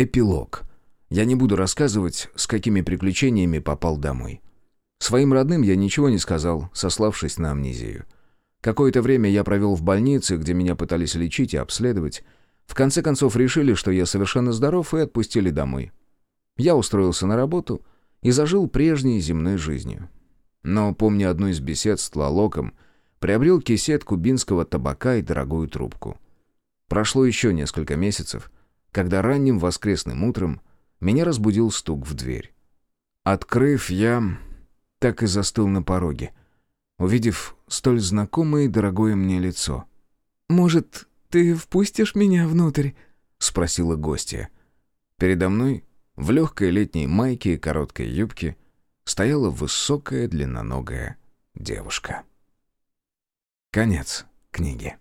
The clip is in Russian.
Эпилог. Я не буду рассказывать, с какими приключениями попал домой. Своим родным я ничего не сказал, сославшись на амнезию. Какое-то время я провел в больнице, где меня пытались лечить и обследовать. В конце концов решили, что я совершенно здоров, и отпустили домой. Я устроился на работу и зажил прежней земной жизнью. Но, помня одну из бесед с Тлалоком, приобрел кисет кубинского табака и дорогую трубку. Прошло еще несколько месяцев, когда ранним воскресным утром меня разбудил стук в дверь. Открыв, я так и застыл на пороге, увидев столь знакомое и дорогое мне лицо. «Может, ты впустишь меня внутрь?» — спросила гостья. Передо мной, в легкой летней майке и короткой юбке, стояла высокая длинноногая девушка. Конец книги.